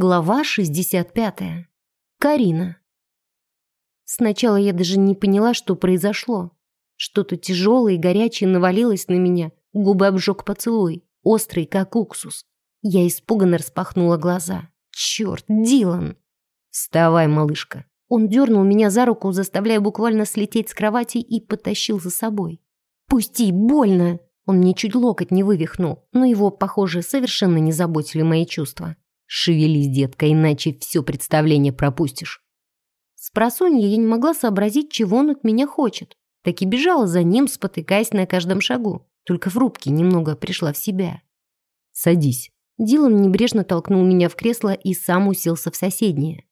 Глава 65. Карина. Сначала я даже не поняла, что произошло. Что-то тяжелое и горячее навалилось на меня, губы обжег поцелуй, острый, как уксус. Я испуганно распахнула глаза. Черт, Дилан! Вставай, малышка. Он дернул меня за руку, заставляя буквально слететь с кровати и потащил за собой. «Пусти, больно!» Он мне чуть локоть не вывихнул, но его, похоже, совершенно не заботили мои чувства. Шевелись, детка, иначе все представление пропустишь. С просонья я не могла сообразить, чего он от меня хочет. Так и бежала за ним, спотыкаясь на каждом шагу. Только в рубке немного пришла в себя. «Садись». Дилан небрежно толкнул меня в кресло и сам уселся в соседнее.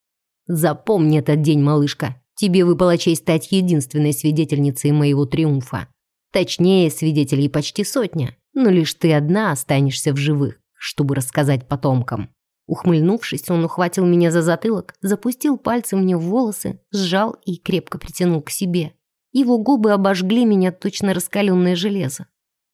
«Запомни этот день, малышка. Тебе выпала честь стать единственной свидетельницей моего триумфа. Точнее, свидетелей почти сотня, но лишь ты одна останешься в живых, чтобы рассказать потомкам». Ухмыльнувшись, он ухватил меня за затылок, запустил пальцы мне в волосы, сжал и крепко притянул к себе. Его губы обожгли меня точно раскаленное железо.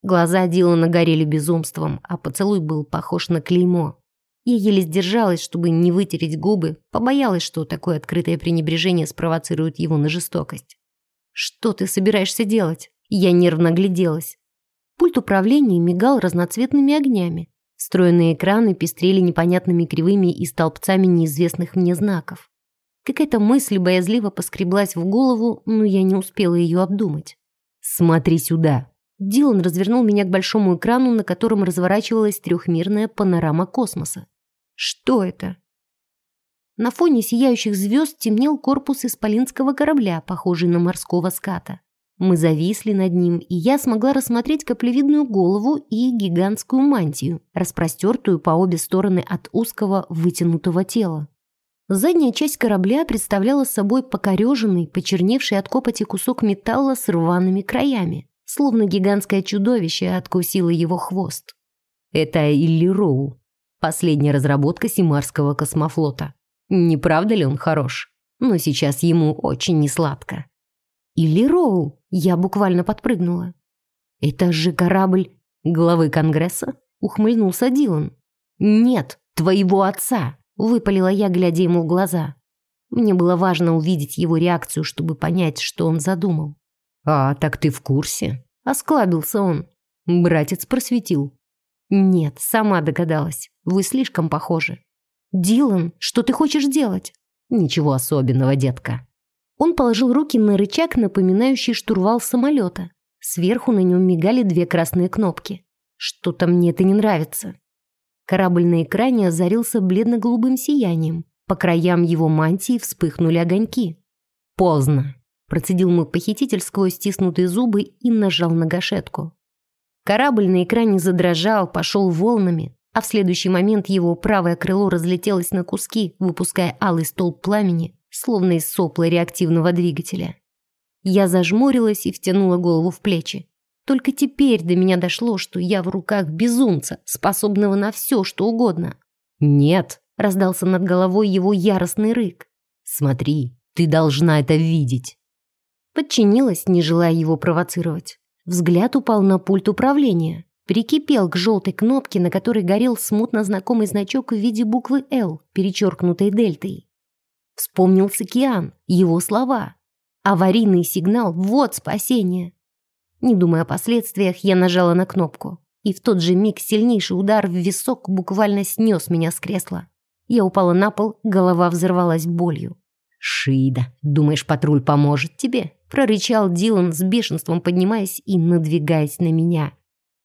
Глаза Дилана горели безумством, а поцелуй был похож на клеймо. Я еле сдержалась, чтобы не вытереть губы, побоялась, что такое открытое пренебрежение спровоцирует его на жестокость. «Что ты собираешься делать?» Я нервно гляделась. Пульт управления мигал разноцветными огнями. Встроенные экраны пестрели непонятными кривыми и столбцами неизвестных мне знаков. Какая-то мысль боязливо поскреблась в голову, но я не успела ее обдумать. «Смотри сюда!» Дилан развернул меня к большому экрану, на котором разворачивалась трехмерная панорама космоса. «Что это?» На фоне сияющих звезд темнел корпус исполинского корабля, похожий на морского ската. Мы зависли над ним, и я смогла рассмотреть каплевидную голову и гигантскую мантию, распростертую по обе стороны от узкого вытянутого тела. Задняя часть корабля представляла собой покореженный, почерневший от копоти кусок металла с рваными краями, словно гигантское чудовище откусило его хвост. Это Илли Роу, последняя разработка Симарского космофлота. Не правда ли он хорош? Но сейчас ему очень несладко. Или Роу. Я буквально подпрыгнула. «Это же корабль главы Конгресса?» — ухмыльнулся Дилан. «Нет, твоего отца!» — выпалила я, глядя ему в глаза. Мне было важно увидеть его реакцию, чтобы понять, что он задумал. «А, так ты в курсе?» — осклабился он. Братец просветил. «Нет, сама догадалась. Вы слишком похожи». «Дилан, что ты хочешь делать?» «Ничего особенного, детка. Он положил руки на рычаг, напоминающий штурвал самолета. Сверху на нем мигали две красные кнопки. Что-то мне это не нравится. Корабль на экране озарился бледно-голубым сиянием. По краям его мантии вспыхнули огоньки. «Поздно», — процедил мой похититель сквозь стиснутые зубы и нажал на гашетку. Корабль на экране задрожал, пошел волнами, а в следующий момент его правое крыло разлетелось на куски, выпуская алый столб пламени, словно из сопла реактивного двигателя. Я зажмурилась и втянула голову в плечи. Только теперь до меня дошло, что я в руках безумца, способного на все, что угодно. «Нет!» — раздался над головой его яростный рык. «Смотри, ты должна это видеть!» Подчинилась, не желая его провоцировать. Взгляд упал на пульт управления. Прикипел к желтой кнопке, на которой горел смутно знакомый значок в виде буквы «Л», перечеркнутой дельтой. Вспомнился Киан, его слова. Аварийный сигнал – вот спасение. Не думая о последствиях, я нажала на кнопку. И в тот же миг сильнейший удар в висок буквально снес меня с кресла. Я упала на пол, голова взорвалась болью. «Шида, думаешь, патруль поможет тебе?» прорычал Дилан с бешенством, поднимаясь и надвигаясь на меня.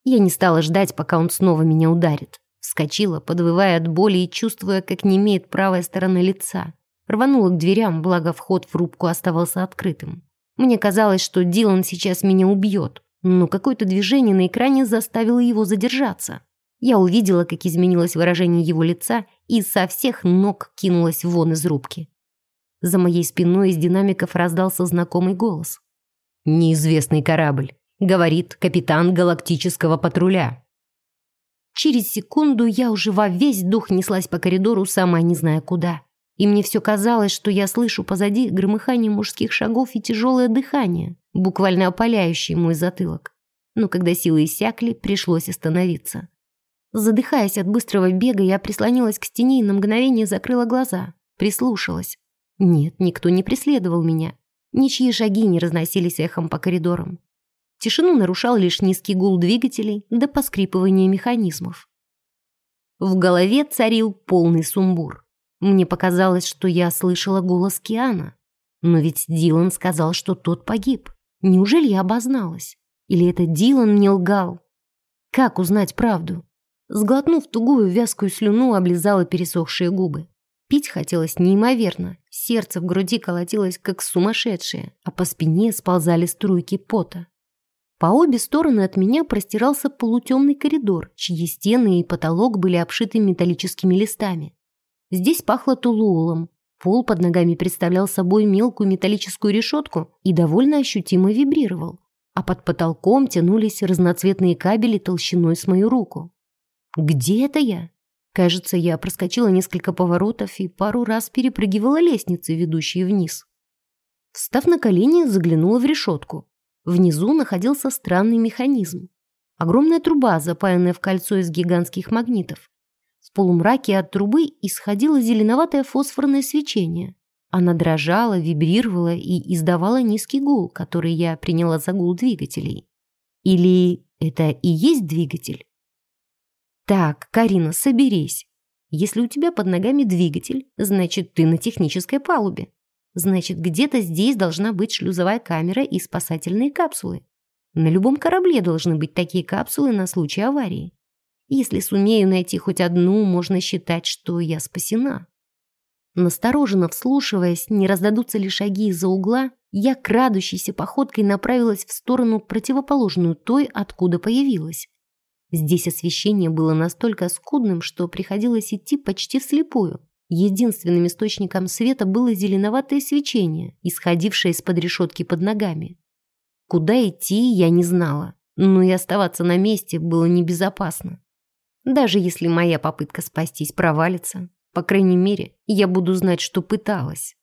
Я не стала ждать, пока он снова меня ударит. Вскочила, подвывая от боли и чувствуя, как немеет правая сторона лица. Рванула к дверям, благо вход в рубку оставался открытым. Мне казалось, что Дилан сейчас меня убьет, но какое-то движение на экране заставило его задержаться. Я увидела, как изменилось выражение его лица и со всех ног кинулась вон из рубки. За моей спиной из динамиков раздался знакомый голос. «Неизвестный корабль», — говорит капитан галактического патруля. Через секунду я уже во весь дух неслась по коридору, сама не зная куда и мне все казалось, что я слышу позади громыхание мужских шагов и тяжелое дыхание, буквально опаляющее мой затылок. Но когда силы иссякли, пришлось остановиться. Задыхаясь от быстрого бега, я прислонилась к стене и на мгновение закрыла глаза. Прислушалась. Нет, никто не преследовал меня. Ничьи шаги не разносились эхом по коридорам. Тишину нарушал лишь низкий гул двигателей до поскрипывания механизмов. В голове царил полный сумбур. Мне показалось, что я слышала голос Киана. Но ведь Дилан сказал, что тот погиб. Неужели я обозналась? Или это Дилан не лгал? Как узнать правду? Сглотнув тугую вязкую слюну, облизала пересохшие губы. Пить хотелось неимоверно. Сердце в груди колотилось, как сумасшедшее, а по спине сползали струйки пота. По обе стороны от меня простирался полутемный коридор, чьи стены и потолок были обшиты металлическими листами. Здесь пахло тулуулом. Пол под ногами представлял собой мелкую металлическую решетку и довольно ощутимо вибрировал, а под потолком тянулись разноцветные кабели толщиной с мою руку. Где это я? Кажется, я проскочила несколько поворотов и пару раз перепрыгивала лестницы, ведущие вниз. Встав на колени, заглянула в решетку. Внизу находился странный механизм. Огромная труба, запаянная в кольцо из гигантских магнитов. Полумраке от трубы исходило зеленоватое фосфорное свечение. Она дрожала, вибрировала и издавала низкий гул, который я приняла за гул двигателей. Или это и есть двигатель? Так, Карина, соберись. Если у тебя под ногами двигатель, значит, ты на технической палубе. Значит, где-то здесь должна быть шлюзовая камера и спасательные капсулы. На любом корабле должны быть такие капсулы на случай аварии. Если сумею найти хоть одну, можно считать, что я спасена. Настороженно вслушиваясь, не раздадутся ли шаги из-за угла, я крадущейся походкой направилась в сторону, противоположную той, откуда появилась. Здесь освещение было настолько скудным, что приходилось идти почти вслепую. Единственным источником света было зеленоватое свечение, исходившее из-под решетки под ногами. Куда идти, я не знала, но и оставаться на месте было небезопасно. Даже если моя попытка спастись провалится, по крайней мере, я буду знать, что пыталась.